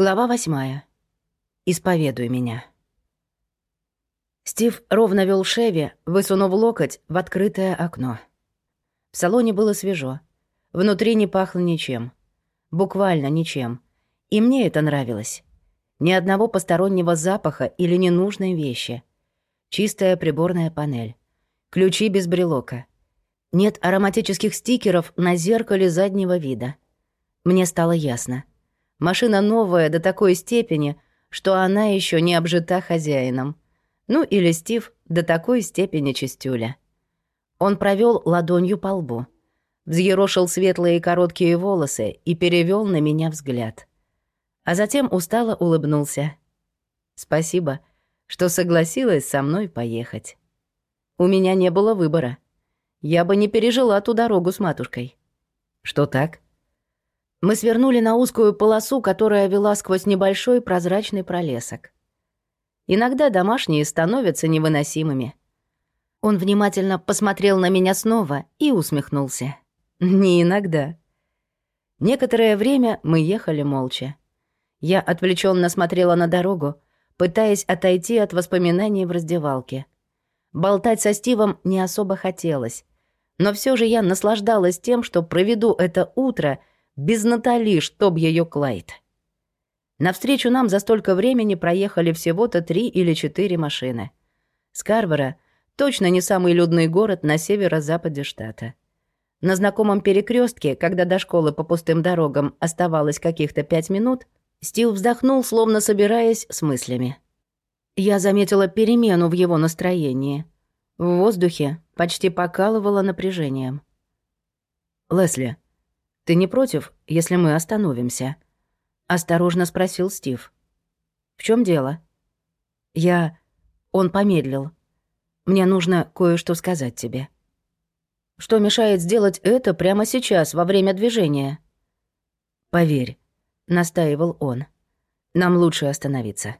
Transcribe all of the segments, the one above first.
Глава восьмая. Исповедуй меня. Стив ровно вел Шеви, высунув локоть в открытое окно. В салоне было свежо. Внутри не пахло ничем. Буквально ничем. И мне это нравилось. Ни одного постороннего запаха или ненужной вещи. Чистая приборная панель. Ключи без брелока. Нет ароматических стикеров на зеркале заднего вида. Мне стало ясно — Машина новая до такой степени, что она еще не обжита хозяином. Ну или Стив до такой степени чистюля. Он провел ладонью по лбу, взъерошил светлые короткие волосы и перевел на меня взгляд. А затем устало улыбнулся. «Спасибо, что согласилась со мной поехать. У меня не было выбора. Я бы не пережила ту дорогу с матушкой». «Что так?» Мы свернули на узкую полосу, которая вела сквозь небольшой прозрачный пролесок. Иногда домашние становятся невыносимыми. Он внимательно посмотрел на меня снова и усмехнулся. Не иногда. Некоторое время мы ехали молча. Я отвлеченно смотрела на дорогу, пытаясь отойти от воспоминаний в раздевалке. Болтать со Стивом не особо хотелось, но все же я наслаждалась тем, что проведу это утро — без Натали, чтоб ее Клайд. Навстречу нам за столько времени проехали всего-то три или четыре машины. Скарборо — точно не самый людный город на северо-западе штата. На знакомом перекрестке, когда до школы по пустым дорогам оставалось каких-то пять минут, Стив вздохнул, словно собираясь с мыслями. Я заметила перемену в его настроении. В воздухе почти покалывало напряжением. «Лесли, «Ты не против, если мы остановимся?» — осторожно спросил Стив. «В чем дело?» «Я...» Он помедлил. «Мне нужно кое-что сказать тебе». «Что мешает сделать это прямо сейчас, во время движения?» «Поверь», — настаивал он. «Нам лучше остановиться».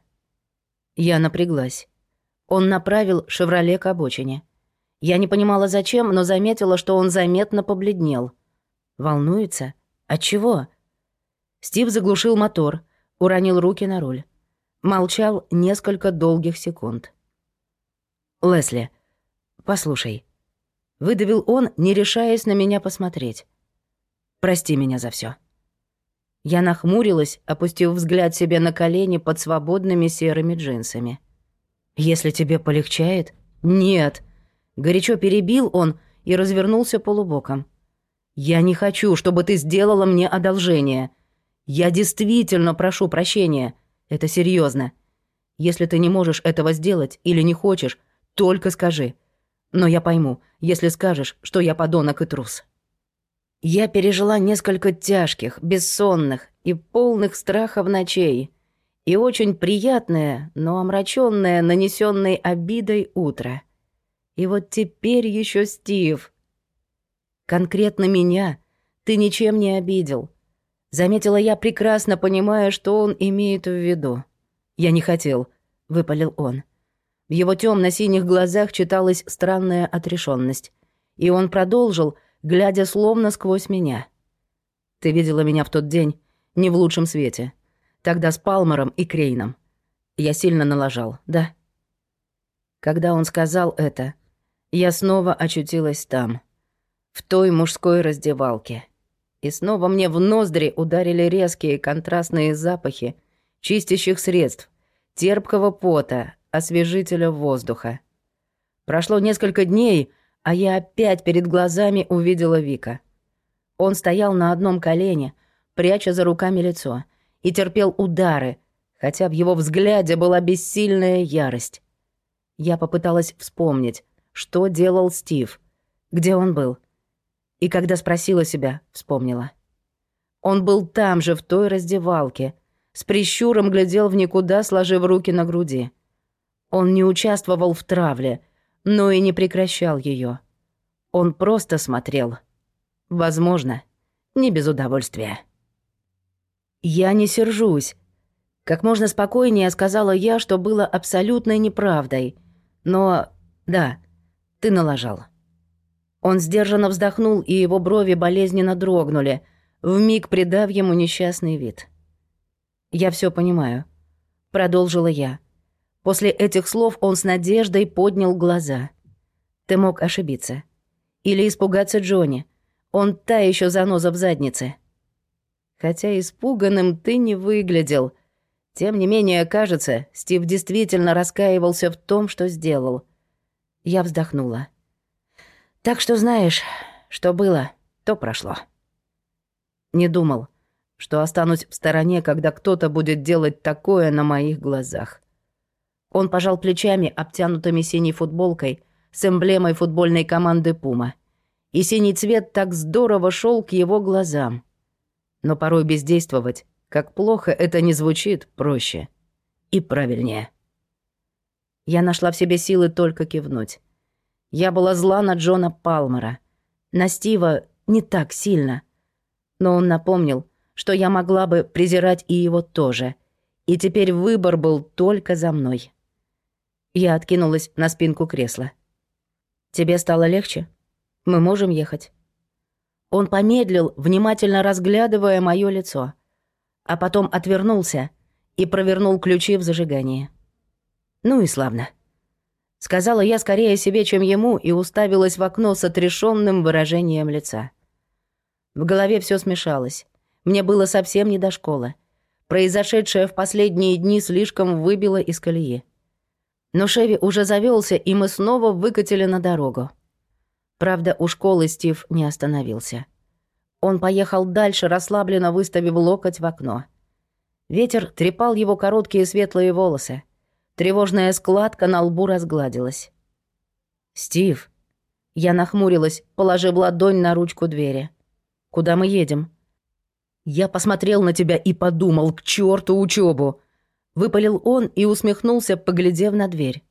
Я напряглась. Он направил «Шевроле» к обочине. Я не понимала, зачем, но заметила, что он заметно побледнел — Волнуется? От чего? Стив заглушил мотор, уронил руки на руль. Молчал несколько долгих секунд. «Лесли, послушай». Выдавил он, не решаясь на меня посмотреть. «Прости меня за все. Я нахмурилась, опустив взгляд себе на колени под свободными серыми джинсами. «Если тебе полегчает...» «Нет!» Горячо перебил он и развернулся полубоком. «Я не хочу, чтобы ты сделала мне одолжение. Я действительно прошу прощения. Это серьезно. Если ты не можешь этого сделать или не хочешь, только скажи. Но я пойму, если скажешь, что я подонок и трус». Я пережила несколько тяжких, бессонных и полных страхов ночей. И очень приятное, но омраченное нанесенной обидой утро. И вот теперь еще Стив. Конкретно меня ты ничем не обидел. Заметила я, прекрасно понимая, что он имеет в виду. Я не хотел, выпалил он. В его темно-синих глазах читалась странная отрешенность, и он продолжил, глядя словно сквозь меня. Ты видела меня в тот день не в лучшем свете. Тогда с Палмером и Крейном. Я сильно налажал, да? Когда он сказал это, я снова очутилась там — в той мужской раздевалке. И снова мне в ноздри ударили резкие контрастные запахи чистящих средств, терпкого пота, освежителя воздуха. Прошло несколько дней, а я опять перед глазами увидела Вика. Он стоял на одном колене, пряча за руками лицо, и терпел удары, хотя в его взгляде была бессильная ярость. Я попыталась вспомнить, что делал Стив, где он был — и когда спросила себя, вспомнила. Он был там же, в той раздевалке, с прищуром глядел в никуда, сложив руки на груди. Он не участвовал в травле, но и не прекращал ее. Он просто смотрел. Возможно, не без удовольствия. «Я не сержусь», — как можно спокойнее сказала я, что было абсолютной неправдой. Но да, ты налажал. Он сдержанно вздохнул, и его брови болезненно дрогнули, вмиг придав ему несчастный вид. «Я все понимаю», — продолжила я. После этих слов он с надеждой поднял глаза. «Ты мог ошибиться. Или испугаться Джонни. Он та еще заноза в заднице». Хотя испуганным ты не выглядел. Тем не менее, кажется, Стив действительно раскаивался в том, что сделал. Я вздохнула. Так что знаешь, что было, то прошло. Не думал, что останусь в стороне, когда кто-то будет делать такое на моих глазах. Он пожал плечами, обтянутыми синей футболкой, с эмблемой футбольной команды «Пума». И синий цвет так здорово шел к его глазам. Но порой бездействовать, как плохо это не звучит, проще. И правильнее. Я нашла в себе силы только кивнуть. Я была зла на Джона Палмера. На Стива не так сильно. Но он напомнил, что я могла бы презирать и его тоже. И теперь выбор был только за мной. Я откинулась на спинку кресла. «Тебе стало легче? Мы можем ехать?» Он помедлил, внимательно разглядывая моё лицо, а потом отвернулся и провернул ключи в зажигании. «Ну и славно». Сказала я скорее себе, чем ему, и уставилась в окно с отрешенным выражением лица. В голове все смешалось. Мне было совсем не до школы. Произошедшее в последние дни слишком выбило из колеи. Но Шеви уже завелся, и мы снова выкатили на дорогу. Правда, у школы Стив не остановился. Он поехал дальше, расслабленно выставив локоть в окно. Ветер трепал его короткие светлые волосы. Тревожная складка на лбу разгладилась. «Стив!» Я нахмурилась, положив ладонь на ручку двери. «Куда мы едем?» «Я посмотрел на тебя и подумал, к черту учебу. Выпалил он и усмехнулся, поглядев на дверь.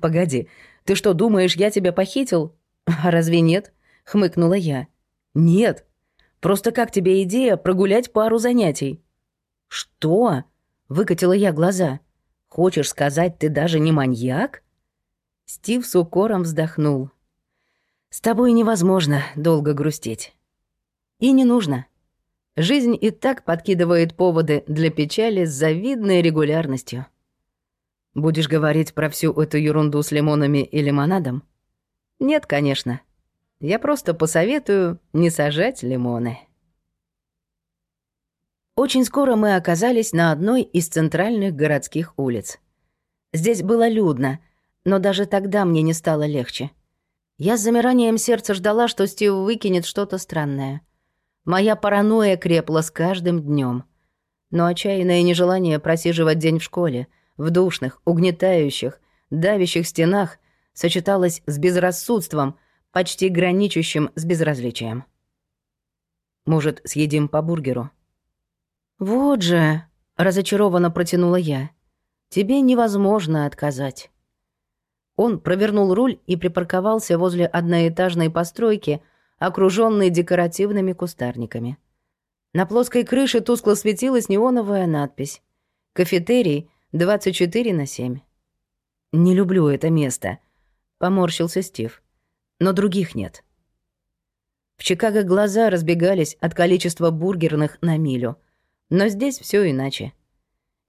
«Погоди, ты что, думаешь, я тебя похитил?» «А разве нет?» — хмыкнула я. «Нет. Просто как тебе идея прогулять пару занятий?» «Что?» — выкатила я глаза. Хочешь сказать, ты даже не маньяк?» Стив с укором вздохнул. «С тобой невозможно долго грустить. И не нужно. Жизнь и так подкидывает поводы для печали с завидной регулярностью. Будешь говорить про всю эту ерунду с лимонами и лимонадом? Нет, конечно. Я просто посоветую не сажать лимоны». Очень скоро мы оказались на одной из центральных городских улиц. Здесь было людно, но даже тогда мне не стало легче. Я с замиранием сердца ждала, что Стив выкинет что-то странное. Моя паранойя крепла с каждым днем. Но отчаянное нежелание просиживать день в школе, в душных, угнетающих, давящих стенах, сочеталось с безрассудством, почти граничащим с безразличием. «Может, съедим по бургеру?» «Вот же», — разочарованно протянула я, — «тебе невозможно отказать». Он провернул руль и припарковался возле одноэтажной постройки, окружённой декоративными кустарниками. На плоской крыше тускло светилась неоновая надпись «Кафетерий 24 на 7». «Не люблю это место», — поморщился Стив. «Но других нет». В Чикаго глаза разбегались от количества бургерных на милю — но здесь все иначе.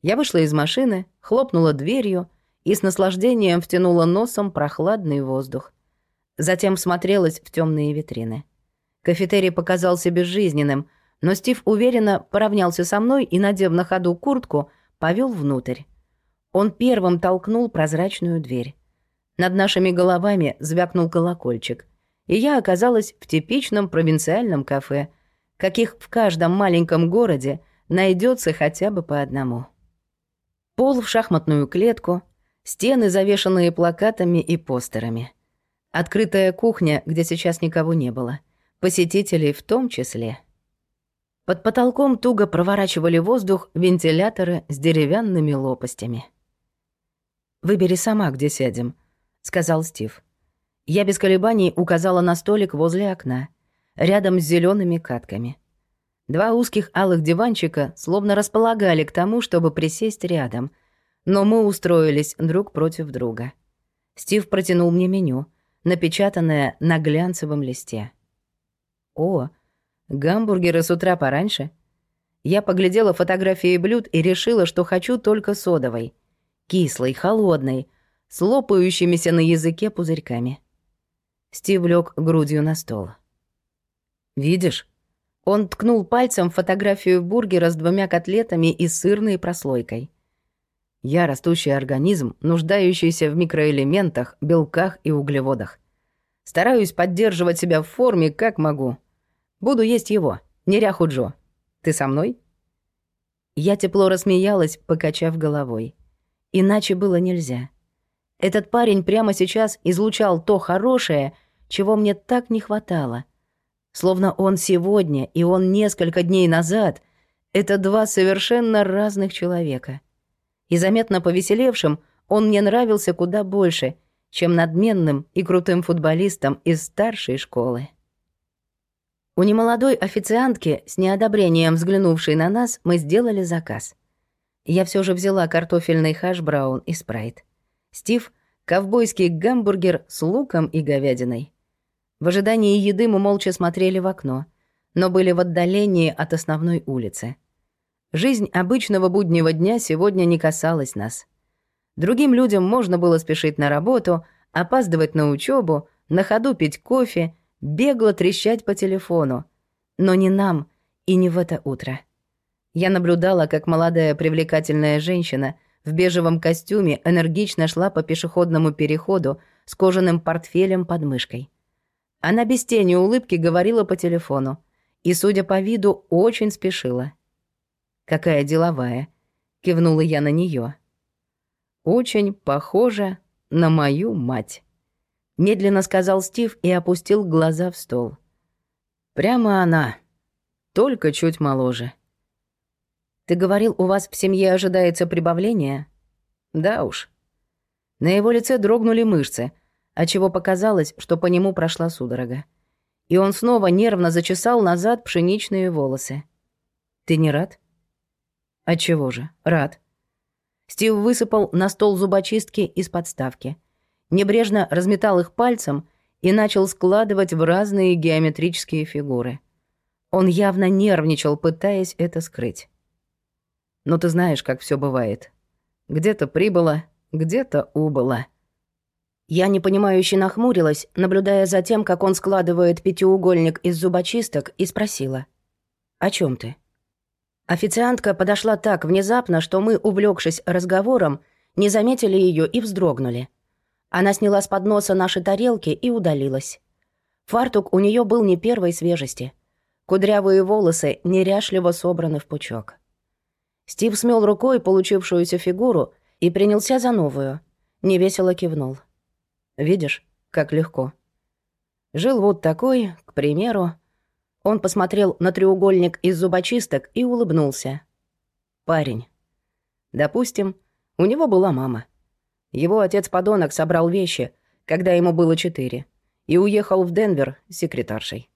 Я вышла из машины, хлопнула дверью и с наслаждением втянула носом прохладный воздух. Затем смотрелась в темные витрины. Кафетерий показался безжизненным, но Стив уверенно поравнялся со мной и, надев на ходу куртку, повел внутрь. Он первым толкнул прозрачную дверь. Над нашими головами звякнул колокольчик, и я оказалась в типичном провинциальном кафе, каких в каждом маленьком городе — найдется хотя бы по одному. Пол в шахматную клетку, стены, завешанные плакатами и постерами. Открытая кухня, где сейчас никого не было. Посетителей в том числе. Под потолком туго проворачивали воздух вентиляторы с деревянными лопастями. «Выбери сама, где сядем», — сказал Стив. Я без колебаний указала на столик возле окна, рядом с зелеными катками — Два узких алых диванчика словно располагали к тому, чтобы присесть рядом, но мы устроились друг против друга. Стив протянул мне меню, напечатанное на глянцевом листе. «О, гамбургеры с утра пораньше?» Я поглядела фотографии блюд и решила, что хочу только содовой. Кислой, холодной, с лопающимися на языке пузырьками. Стив лег грудью на стол. «Видишь?» Он ткнул пальцем фотографию бургера с двумя котлетами и сырной прослойкой. Я растущий организм, нуждающийся в микроэлементах, белках и углеводах. Стараюсь поддерживать себя в форме, как могу. Буду есть его, неряху Джо. Ты со мной?» Я тепло рассмеялась, покачав головой. Иначе было нельзя. Этот парень прямо сейчас излучал то хорошее, чего мне так не хватало. Словно он сегодня и он несколько дней назад — это два совершенно разных человека — и заметно повеселевшим он мне нравился куда больше, чем надменным и крутым футболистом из старшей школы. У немолодой официантки, с неодобрением взглянувшей на нас, мы сделали заказ. Я все же взяла картофельный хаш-браун и спрайт. Стив — ковбойский гамбургер с луком и говядиной. В ожидании еды мы молча смотрели в окно, но были в отдалении от основной улицы. Жизнь обычного буднего дня сегодня не касалась нас. Другим людям можно было спешить на работу, опаздывать на учебу, на ходу пить кофе, бегло трещать по телефону. Но не нам и не в это утро. Я наблюдала, как молодая привлекательная женщина в бежевом костюме энергично шла по пешеходному переходу с кожаным портфелем под мышкой. Она без тени улыбки говорила по телефону и, судя по виду, очень спешила. Какая деловая. Кивнула я на нее. Очень похожа на мою мать. Медленно сказал Стив и опустил глаза в стол. Прямо она. Только чуть моложе. Ты говорил, у вас в семье ожидается прибавление? Да уж. На его лице дрогнули мышцы, отчего показалось, что по нему прошла судорога. И он снова нервно зачесал назад пшеничные волосы. Ты не рад? Отчего же? Рад. Стив высыпал на стол зубочистки из подставки. Небрежно разметал их пальцем и начал складывать в разные геометрические фигуры. Он явно нервничал, пытаясь это скрыть. Но ты знаешь, как все бывает. Где-то прибыло, где-то убыло. Я непонимающе нахмурилась, наблюдая за тем, как он складывает пятиугольник из зубочисток, и спросила. «О чем ты?» Официантка подошла так внезапно, что мы, увлекшись разговором, не заметили ее и вздрогнули. Она сняла с подноса наши тарелки и удалилась. Фартук у нее был не первой свежести. Кудрявые волосы неряшливо собраны в пучок. Стив смел рукой получившуюся фигуру и принялся за новую. Невесело кивнул. «Видишь, как легко. Жил вот такой, к примеру, он посмотрел на треугольник из зубочисток и улыбнулся. «Парень. Допустим, у него была мама. Его отец-подонок собрал вещи, когда ему было четыре, и уехал в Денвер с секретаршей.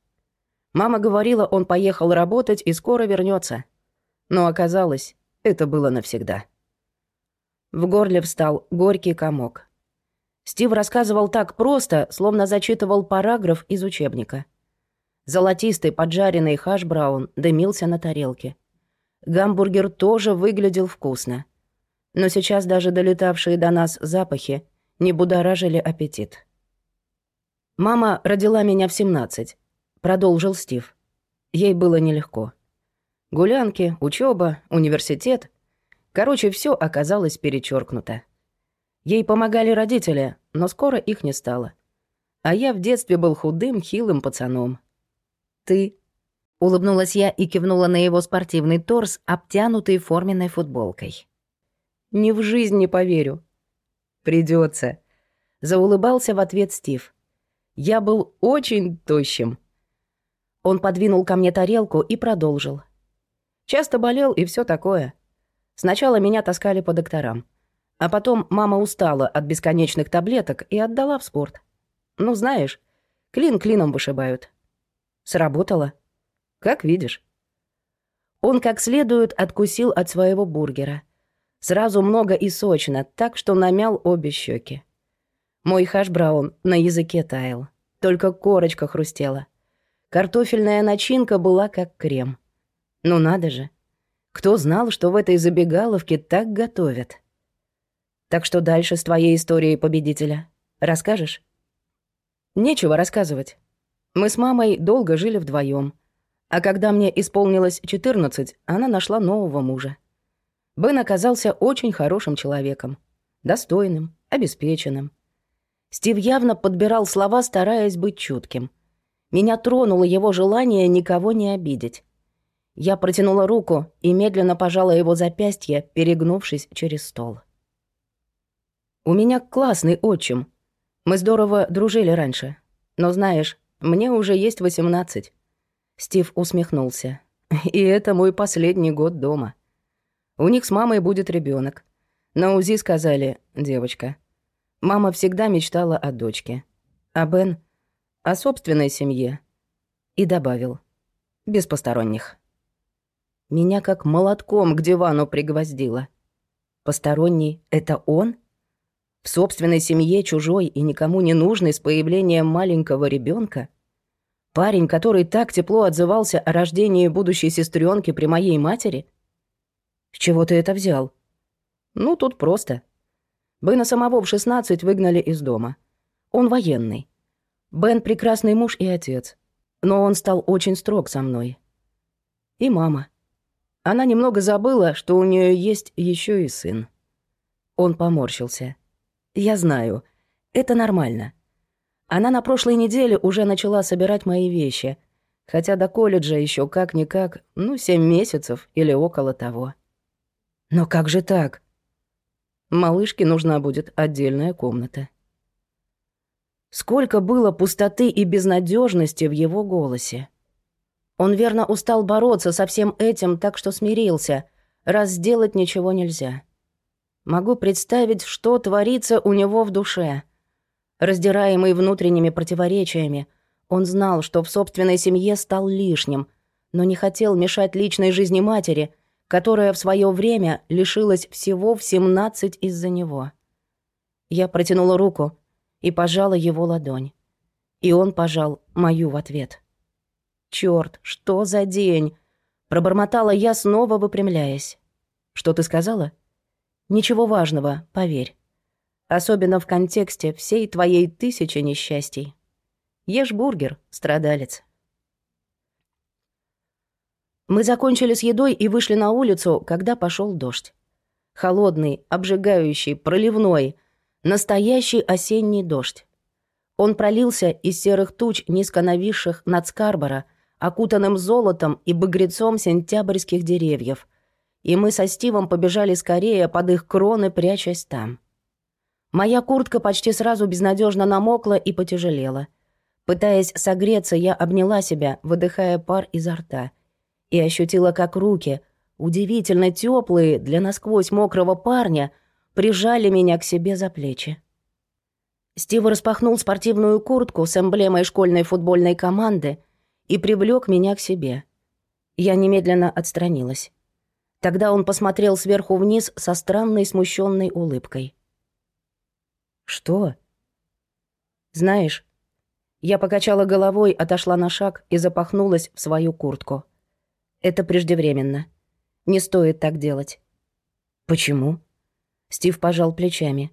Мама говорила, он поехал работать и скоро вернется. Но оказалось, это было навсегда. В горле встал горький комок. Стив рассказывал так просто, словно зачитывал параграф из учебника — Золотистый поджаренный хаш-браун дымился на тарелке. Гамбургер тоже выглядел вкусно. Но сейчас даже долетавшие до нас запахи не будоражили аппетит. «Мама родила меня в 17», — продолжил Стив. Ей было нелегко. Гулянки, учеба, университет. Короче, все оказалось перечеркнуто. Ей помогали родители, но скоро их не стало. А я в детстве был худым, хилым пацаном ты?» Улыбнулась я и кивнула на его спортивный торс, обтянутый форменной футболкой. «Ни в жизнь не поверю». Придется. Заулыбался в ответ Стив. «Я был очень тощим». Он подвинул ко мне тарелку и продолжил. «Часто болел и все такое. Сначала меня таскали по докторам. А потом мама устала от бесконечных таблеток и отдала в спорт. Ну, знаешь, клин клином вышибают. Сработало? Как видишь. Он как следует откусил от своего бургера. Сразу много и сочно, так что намял обе щеки. Мой хаш-браун на языке таял. Только корочка хрустела. Картофельная начинка была как крем. Ну надо же. Кто знал, что в этой забегаловке так готовят? Так что дальше с твоей историей победителя? Расскажешь? Нечего рассказывать. Мы с мамой долго жили вдвоем, А когда мне исполнилось 14, она нашла нового мужа. Бен оказался очень хорошим человеком. Достойным, обеспеченным. Стив явно подбирал слова, стараясь быть чутким. Меня тронуло его желание никого не обидеть. Я протянула руку и медленно пожала его запястье, перегнувшись через стол. «У меня классный отчим. Мы здорово дружили раньше. Но знаешь, мне уже есть восемнадцать». Стив усмехнулся. «И это мой последний год дома. У них с мамой будет ребенок. На УЗИ сказали «девочка». Мама всегда мечтала о дочке. А Бен — о собственной семье. И добавил «без посторонних». Меня как молотком к дивану пригвоздило. Посторонний — это он? В собственной семье чужой и никому не нужный с появлением маленького ребенка? Парень, который так тепло отзывался о рождении будущей сестренки при моей матери? С чего ты это взял? Ну, тут просто. Бена самого в 16 выгнали из дома. Он военный. Бен прекрасный муж и отец. Но он стал очень строг со мной. И мама. Она немного забыла, что у нее есть еще и сын. Он поморщился. «Я знаю. Это нормально. Она на прошлой неделе уже начала собирать мои вещи, хотя до колледжа еще как-никак, ну, семь месяцев или около того. Но как же так? Малышке нужна будет отдельная комната. Сколько было пустоты и безнадежности в его голосе. Он верно устал бороться со всем этим, так что смирился, раз сделать ничего нельзя. Могу представить, что творится у него в душе. Раздираемый внутренними противоречиями, он знал, что в собственной семье стал лишним, но не хотел мешать личной жизни матери, которая в свое время лишилась всего в 17 из-за него. Я протянула руку и пожала его ладонь. И он пожал мою в ответ. Черт, что за день? Пробормотала я, снова выпрямляясь. Что ты сказала? Ничего важного, поверь. Особенно в контексте всей твоей тысячи несчастий. Ешь бургер, страдалец. Мы закончили с едой и вышли на улицу, когда пошел дождь. Холодный, обжигающий, проливной. Настоящий осенний дождь. Он пролился из серых туч, низко нависших над Скарборо, окутанным золотом и багрецом сентябрьских деревьев, и мы со Стивом побежали скорее под их кроны, прячась там. Моя куртка почти сразу безнадежно намокла и потяжелела. Пытаясь согреться, я обняла себя, выдыхая пар изо рта, и ощутила, как руки, удивительно теплые для насквозь мокрого парня, прижали меня к себе за плечи. Стив распахнул спортивную куртку с эмблемой школьной футбольной команды и привлек меня к себе. Я немедленно отстранилась. Тогда он посмотрел сверху вниз со странной смущенной улыбкой. «Что?» «Знаешь...» Я покачала головой, отошла на шаг и запахнулась в свою куртку. «Это преждевременно. Не стоит так делать». «Почему?» Стив пожал плечами.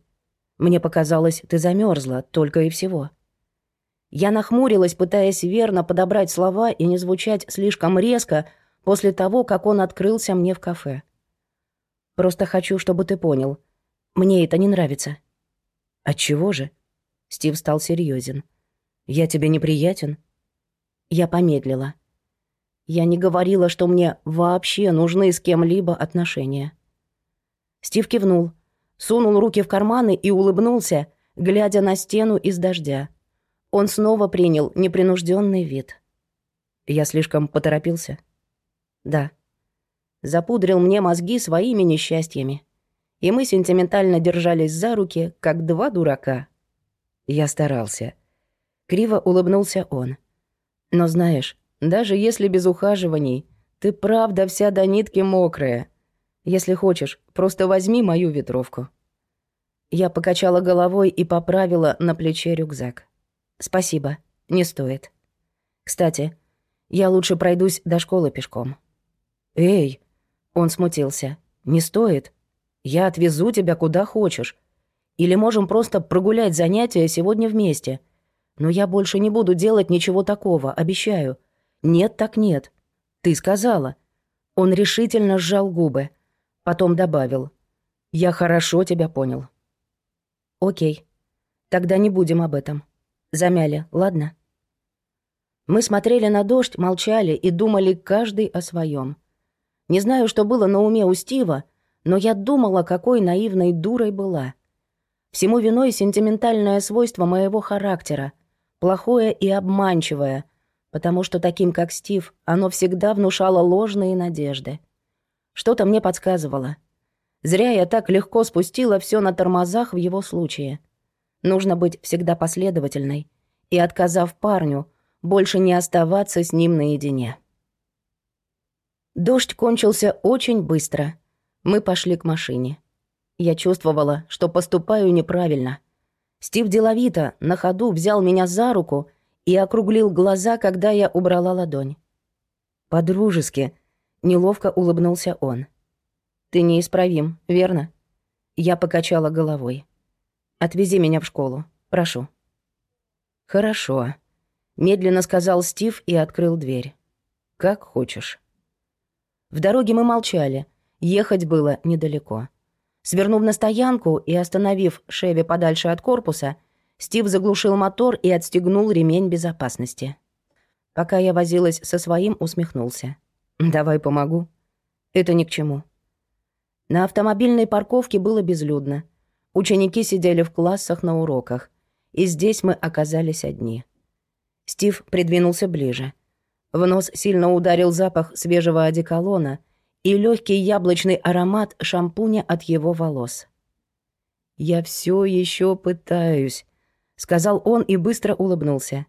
«Мне показалось, ты замерзла, только и всего». Я нахмурилась, пытаясь верно подобрать слова и не звучать слишком резко после того, как он открылся мне в кафе. «Просто хочу, чтобы ты понял. Мне это не нравится». «Отчего же?» Стив стал серьезен. «Я тебе неприятен?» Я помедлила. Я не говорила, что мне вообще нужны с кем-либо отношения. Стив кивнул, сунул руки в карманы и улыбнулся, глядя на стену из дождя. Он снова принял непринужденный вид. Я слишком поторопился? Да. Запудрил мне мозги своими несчастьями. И мы сентиментально держались за руки, как два дурака. Я старался. Криво улыбнулся он. Но знаешь, даже если без ухаживаний, ты правда вся до нитки мокрая. Если хочешь, просто возьми мою ветровку. Я покачала головой и поправила на плече рюкзак. «Спасибо, не стоит. Кстати, я лучше пройдусь до школы пешком». «Эй, Он смутился. «Не стоит. Я отвезу тебя куда хочешь. Или можем просто прогулять занятия сегодня вместе. Но я больше не буду делать ничего такого, обещаю. Нет так нет. Ты сказала». Он решительно сжал губы. Потом добавил. «Я хорошо тебя понял». «Окей. Тогда не будем об этом. Замяли, ладно?» Мы смотрели на дождь, молчали и думали каждый о своем. Не знаю, что было на уме у Стива, но я думала, какой наивной дурой была. Всему виной сентиментальное свойство моего характера, плохое и обманчивое, потому что таким, как Стив, оно всегда внушало ложные надежды. Что-то мне подсказывало. Зря я так легко спустила все на тормозах в его случае. Нужно быть всегда последовательной и, отказав парню, больше не оставаться с ним наедине. Дождь кончился очень быстро. Мы пошли к машине. Я чувствовала, что поступаю неправильно. Стив деловито на ходу взял меня за руку и округлил глаза, когда я убрала ладонь. «По-дружески», — неловко улыбнулся он. «Ты неисправим, верно?» Я покачала головой. «Отвези меня в школу, прошу». «Хорошо», Медленно сказал Стив и открыл дверь. «Как хочешь». В дороге мы молчали. Ехать было недалеко. Свернув на стоянку и остановив Шеви подальше от корпуса, Стив заглушил мотор и отстегнул ремень безопасности. Пока я возилась со своим, усмехнулся. «Давай помогу». «Это ни к чему». На автомобильной парковке было безлюдно. Ученики сидели в классах на уроках. И здесь мы оказались одни. Стив придвинулся ближе. В нос сильно ударил запах свежего одеколона и легкий яблочный аромат шампуня от его волос. «Я все еще пытаюсь», — сказал он и быстро улыбнулся.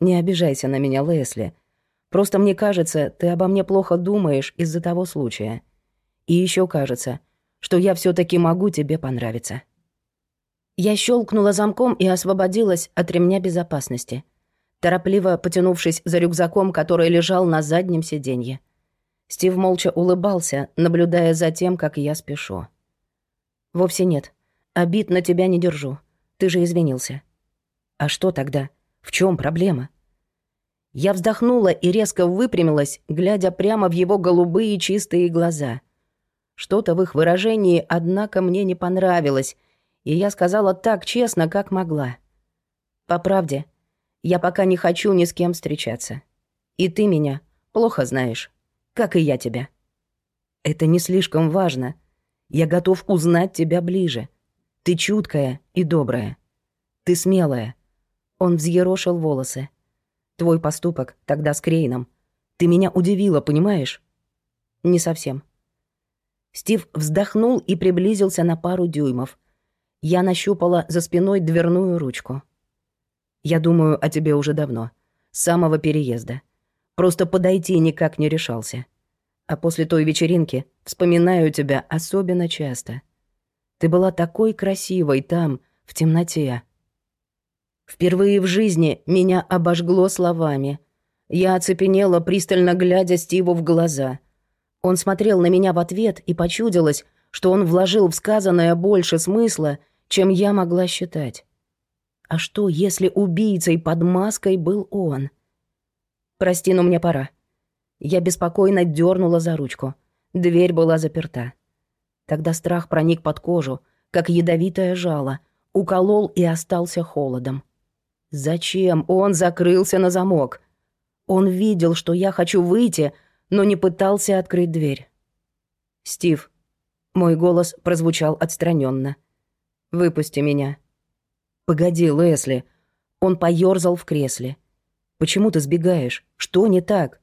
«Не обижайся на меня, Лесли. Просто мне кажется, ты обо мне плохо думаешь из-за того случая. И еще кажется, что я все таки могу тебе понравиться». Я щелкнула замком и освободилась от ремня безопасности — торопливо потянувшись за рюкзаком, который лежал на заднем сиденье. Стив молча улыбался, наблюдая за тем, как я спешу. «Вовсе нет. Обид на тебя не держу. Ты же извинился». «А что тогда? В чем проблема?» Я вздохнула и резко выпрямилась, глядя прямо в его голубые чистые глаза. Что-то в их выражении, однако, мне не понравилось, и я сказала так честно, как могла. По правде, я пока не хочу ни с кем встречаться. И ты меня плохо знаешь, как и я тебя. Это не слишком важно. Я готов узнать тебя ближе. Ты чуткая и добрая. Ты смелая. Он взъерошил волосы. Твой поступок тогда с Крейном. Ты меня удивила, понимаешь? Не совсем. Стив вздохнул и приблизился на пару дюймов. Я нащупала за спиной дверную ручку. Я думаю о тебе уже давно. С самого переезда. Просто подойти никак не решался. А после той вечеринки вспоминаю тебя особенно часто. Ты была такой красивой там, в темноте. Впервые в жизни меня обожгло словами. Я оцепенела, пристально глядя Стиву в глаза. Он смотрел на меня в ответ и почудилось, что он вложил в сказанное больше смысла, чем я могла считать. А что, если убийцей под маской был он? Прости, но мне пора. Я беспокойно дернула за ручку. Дверь была заперта. Тогда страх проник под кожу, как ядовитое жало, уколол и остался холодом. Зачем он закрылся на замок? Он видел, что я хочу выйти, но не пытался открыть дверь. «Стив», — мой голос прозвучал отстраненно. «Выпусти меня». «Погоди, Лесли». Он поёрзал в кресле. «Почему ты сбегаешь? Что не так?»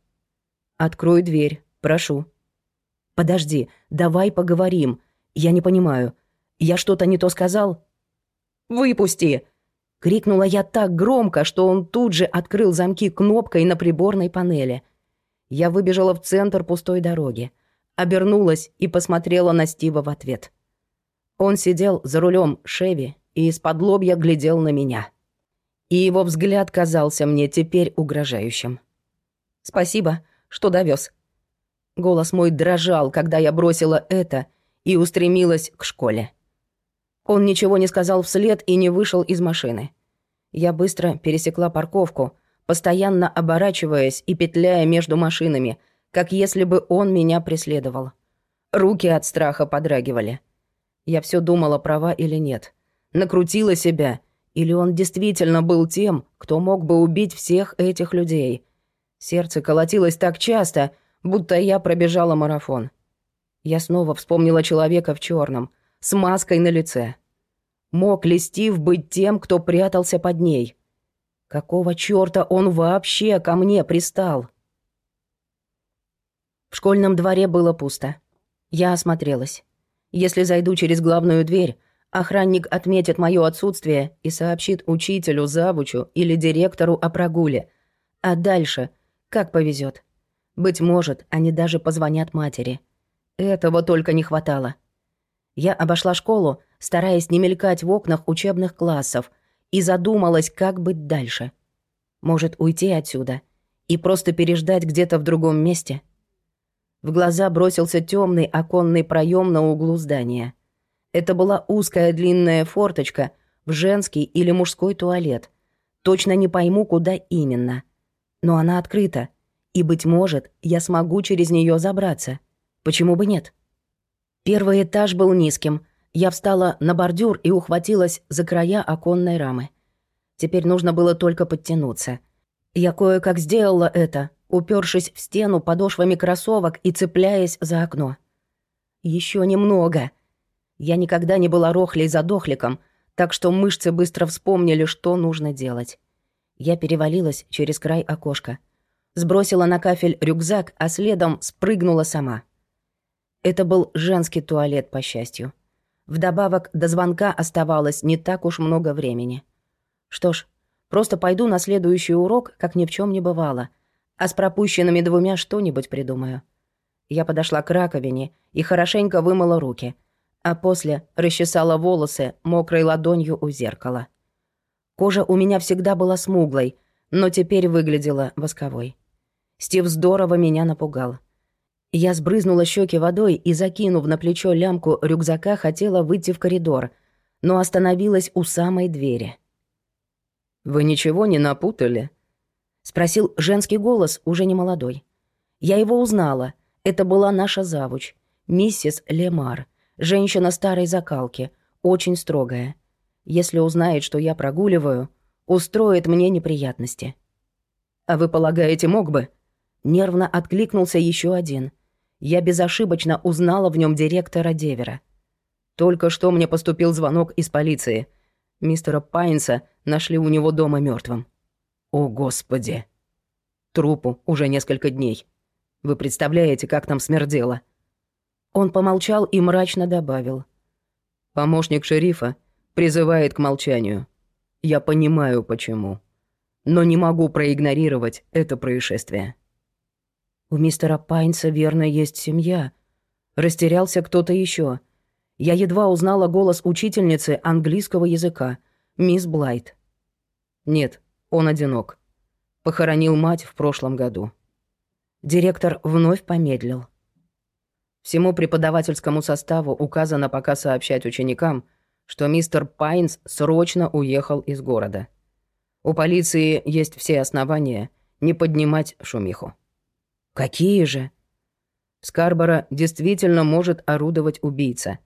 «Открой дверь, прошу». «Подожди, давай поговорим. Я не понимаю. Я что-то не то сказал?» «Выпусти!» — крикнула я так громко, что он тут же открыл замки кнопкой на приборной панели. Я выбежала в центр пустой дороги, обернулась и посмотрела на Стива в ответ. Он сидел за рулем Шеви и из-под лобья глядел на меня. И его взгляд казался мне теперь угрожающим. «Спасибо, что довез. Голос мой дрожал, когда я бросила это и устремилась к школе. Он ничего не сказал вслед и не вышел из машины. Я быстро пересекла парковку, постоянно оборачиваясь и петляя между машинами, как если бы он меня преследовал. Руки от страха подрагивали. Я все думала, права или нет. Накрутила себя, или он действительно был тем, кто мог бы убить всех этих людей. Сердце колотилось так часто, будто я пробежала марафон. Я снова вспомнила человека в черном, с маской на лице. Мог ли Стив быть тем, кто прятался под ней? Какого чёрта он вообще ко мне пристал? В школьном дворе было пусто. Я осмотрелась. Если зайду через главную дверь, охранник отметит моё отсутствие и сообщит учителю, завучу или директору о прогуле. А дальше, как повезет. Быть может, они даже позвонят матери. Этого только не хватало. Я обошла школу, стараясь не мелькать в окнах учебных классов, и задумалась, как быть дальше. Может, уйти отсюда и просто переждать где-то в другом месте? В глаза бросился темный оконный проем на углу здания. Это была узкая длинная форточка в женский или мужской туалет. Точно не пойму, куда именно. Но она открыта, и, быть может, я смогу через нее забраться. Почему бы нет? Первый этаж был низким, я встала на бордюр и ухватилась за края оконной рамы. Теперь нужно было только подтянуться. Я кое-как сделала это, упершись в стену подошвами кроссовок и цепляясь за окно. Еще немного. Я никогда не была рохлей задохликом, так что мышцы быстро вспомнили, что нужно делать. Я перевалилась через край окошка. Сбросила на кафель рюкзак, а следом спрыгнула сама. Это был женский туалет, по счастью. Вдобавок, до звонка оставалось не так уж много времени. Что ж, просто пойду на следующий урок, как ни в чем не бывало, а с пропущенными двумя что-нибудь придумаю. Я подошла к раковине и хорошенько вымыла руки, а после расчесала волосы мокрой ладонью у зеркала. Кожа у меня всегда была смуглой, но теперь выглядела восковой. Стив здорово меня напугал. Я сбрызнула щеки водой и, закинув на плечо лямку рюкзака, хотела выйти в коридор, но остановилась у самой двери. «Вы ничего не напутали?» — спросил женский голос, уже не молодой. Я его узнала. Это была наша завуч, миссис Лемар, женщина старой закалки, очень строгая. Если узнает, что я прогуливаю, устроит мне неприятности. «А вы полагаете, мог бы?» Нервно откликнулся еще один — я безошибочно узнала в нем директора Девера. Только что мне поступил звонок из полиции. Мистера Пайнса нашли у него дома мертвым. О, Господи! Трупу уже несколько дней. Вы представляете, как там смердело? Он помолчал и мрачно добавил. Помощник шерифа призывает к молчанию. Я понимаю, почему. Но не могу проигнорировать это происшествие. У мистера Пайнса, верно, есть семья. Растерялся кто-то еще. Я едва узнала голос учительницы английского языка, мисс Блайт. Нет, он одинок. Похоронил мать в прошлом году. Директор вновь помедлил. Всему преподавательскому составу указано пока сообщать ученикам, что мистер Пайнс срочно уехал из города. У полиции есть все основания не поднимать шумиху. Какие же? Скарбора действительно может орудовать убийца.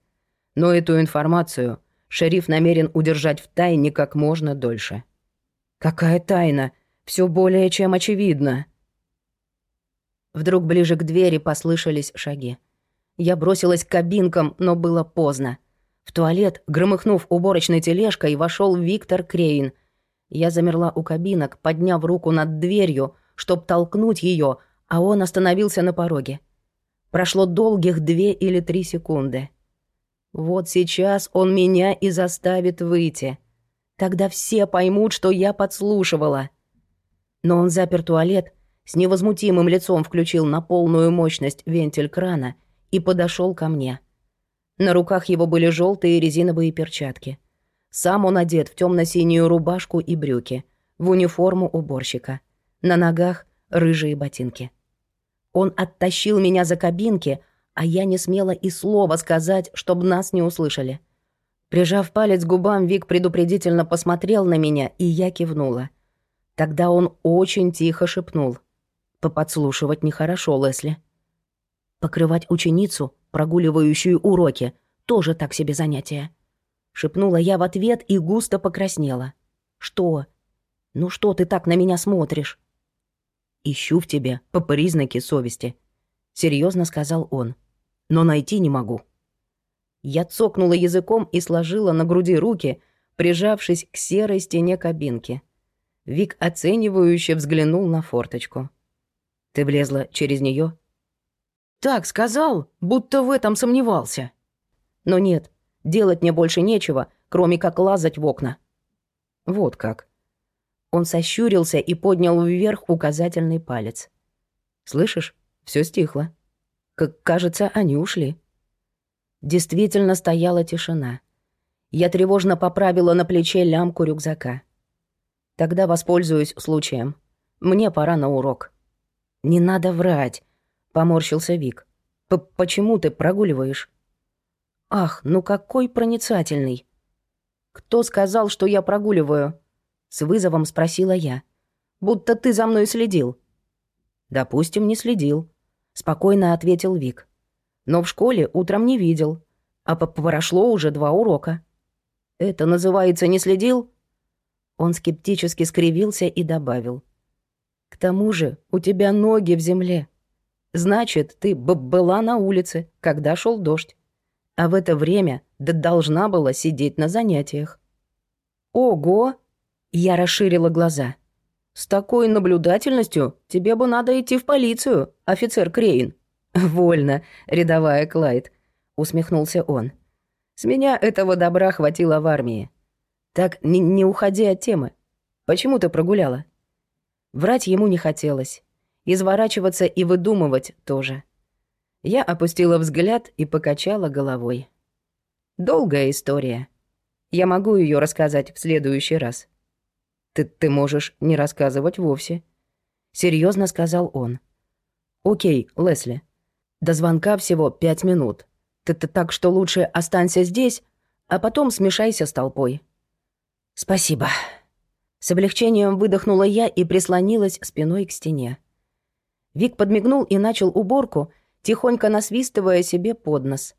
Но эту информацию шериф намерен удержать в тайне как можно дольше. Какая тайна? Все более чем очевидно. Вдруг ближе к двери послышались шаги. Я бросилась к кабинкам, но было поздно. В туалет, громыхнув уборочной тележкой, вошел Виктор Крейн. Я замерла у кабинок, подняв руку над дверью, чтоб толкнуть ее, а он остановился на пороге. Прошло долгих две или три секунды. Вот сейчас он меня и заставит выйти. Тогда все поймут, что я подслушивала. Но он запер туалет, с невозмутимым лицом включил на полную мощность вентиль крана и подошел ко мне. На руках его были желтые резиновые перчатки. Сам он одет в темно-синюю рубашку и брюки, в униформу уборщика. На ногах рыжие ботинки. Он оттащил меня за кабинки, а я не смела и слова сказать, чтобы нас не услышали. Прижав палец к губам, Вик предупредительно посмотрел на меня, и я кивнула. Тогда он очень тихо шепнул. «Поподслушивать нехорошо, Лесли». «Покрывать ученицу, прогуливающую уроки, тоже так себе занятие». Шепнула я в ответ и густо покраснела. «Что? Ну что ты так на меня смотришь?» «Ищу в тебе по признаке совести», — серьезно сказал он. «Но найти не могу». Я цокнула языком и сложила на груди руки, прижавшись к серой стене кабинки. Вик оценивающе взглянул на форточку. «Ты влезла через нее? «Так сказал, будто в этом сомневался». «Но нет, делать мне больше нечего, кроме как лазать в окна». «Вот как», он сощурился и поднял вверх указательный палец. «Слышишь? Все стихло. Как кажется, они ушли». Действительно стояла тишина. Я тревожно поправила на плече лямку рюкзака. «Тогда воспользуюсь случаем. Мне пора на урок». «Не надо врать», — поморщился Вик. П «Почему ты прогуливаешь?» «Ах, ну какой проницательный!» «Кто сказал, что я прогуливаю?» С вызовом спросила я. «Будто ты за мной следил». «Допустим, не следил», — спокойно ответил Вик. «Но в школе утром не видел, а прошло уже два урока». «Это называется не следил?» Он скептически скривился и добавил. «К тому же у тебя ноги в земле. Значит, ты была на улице, когда шел дождь. А в это время да должна была сидеть на занятиях». «Ого!» Я расширила глаза. «С такой наблюдательностью тебе бы надо идти в полицию, офицер Крейн». «Вольно, рядовая Клайд», — усмехнулся он. «С меня этого добра хватило в армии. Так не, не уходи от темы. Почему ты прогуляла?» Врать ему не хотелось. Изворачиваться и выдумывать тоже. Я опустила взгляд и покачала головой. Долгая история. Я могу ее рассказать в следующий раз. Ты, ты можешь не рассказывать вовсе. Серьезно сказал он. Окей, Лесли. До звонка всего пять минут. Ты, ты так что лучше останься здесь, а потом смешайся с толпой. Спасибо. С облегчением выдохнула я и прислонилась спиной к стене. Вик подмигнул и начал уборку, тихонько насвистывая себе под нос.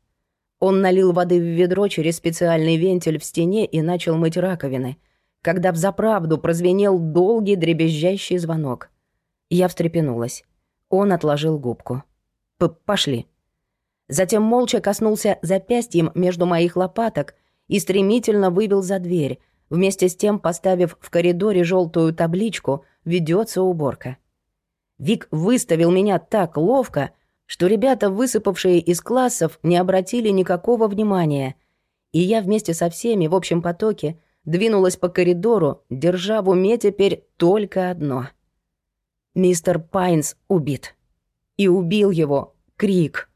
Он налил воды в ведро через специальный вентиль в стене и начал мыть раковины, когда взаправду прозвенел долгий дребезжащий звонок. Я встрепенулась. Он отложил губку. П «Пошли». Затем молча коснулся запястьем между моих лопаток и стремительно вывел за дверь, вместе с тем поставив в коридоре желтую табличку «Ведется уборка». Вик выставил меня так ловко, что ребята, высыпавшие из классов, не обратили никакого внимания, и я вместе со всеми в общем потоке двинулась по коридору, держа в уме теперь только одно. Мистер Пайнс убит. И убил его крик.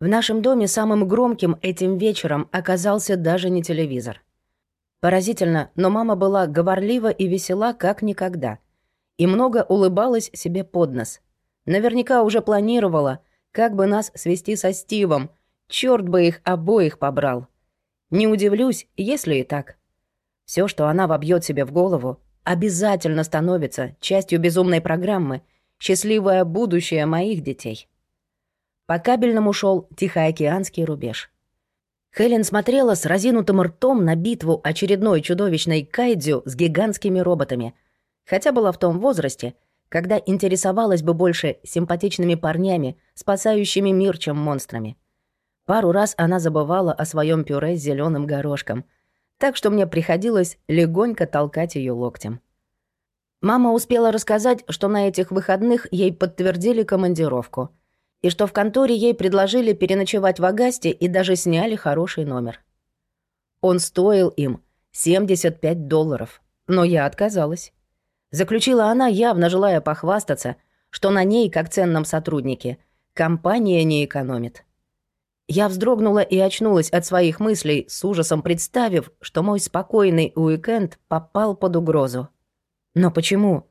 В нашем доме самым громким этим вечером оказался даже не телевизор. Поразительно, но мама была говорлива и весела как никогда. И много улыбалась себе под нос. Наверняка уже планировала, как бы нас свести со Стивом. Черт бы их обоих побрал. Не удивлюсь, если и так. Все, что она вобьет себе в голову, обязательно становится частью безумной программы «Счастливое будущее моих детей». По кабельному шел Тихоокеанский рубеж. Хелен смотрела с разинутым ртом на битву очередной чудовищной кайдзю с гигантскими роботами, хотя была в том возрасте, когда интересовалась бы больше симпатичными парнями, спасающими мир, чем монстрами. Пару раз она забывала о своем пюре с зеленым горошком, так что мне приходилось легонько толкать ее локтем. Мама успела рассказать, что на этих выходных ей подтвердили командировку, и что в конторе ей предложили переночевать в Агасте и даже сняли хороший номер. Он стоил им 75 долларов, но я отказалась. Заключила она, явно желая похвастаться, что на ней, как ценном сотруднике, компания не экономит. Я вздрогнула и очнулась от своих мыслей, с ужасом представив, что мой спокойный уикенд попал под угрозу. Но почему?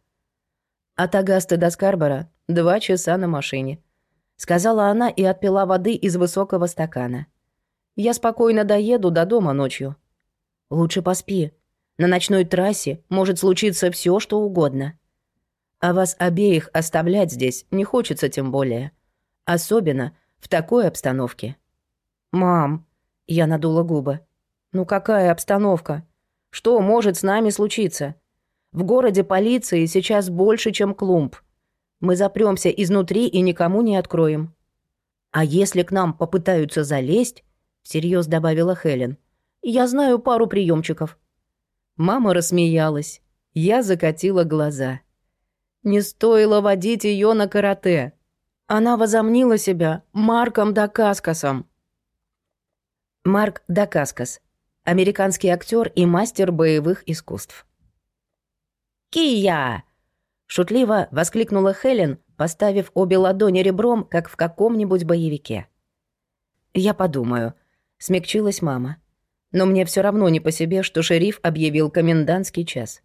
От Агасты до Скарбора два часа на машине», — сказала она и отпила воды из высокого стакана. «Я спокойно доеду до дома ночью». «Лучше поспи. На ночной трассе может случиться все, что угодно. А вас обеих оставлять здесь не хочется тем более. Особенно в такой обстановке». «Мам», — я надула губы, — «ну какая обстановка? Что может с нами случиться?» В городе полиции сейчас больше, чем клумб. Мы запремся изнутри и никому не откроем. А если к нам попытаются залезть, всерьез добавила Хелен, я знаю пару приемчиков. Мама рассмеялась. Я закатила глаза. Не стоило водить ее на карате. Она возомнила себя Марком Дакаскасом. Марк Дакаскас. Американский актер и мастер боевых искусств. «Кия!» Шутливо воскликнула Хелен, поставив обе ладони ребром, как в каком-нибудь боевике. «Я подумаю», — смягчилась мама. «Но мне все равно не по себе, что шериф объявил комендантский час.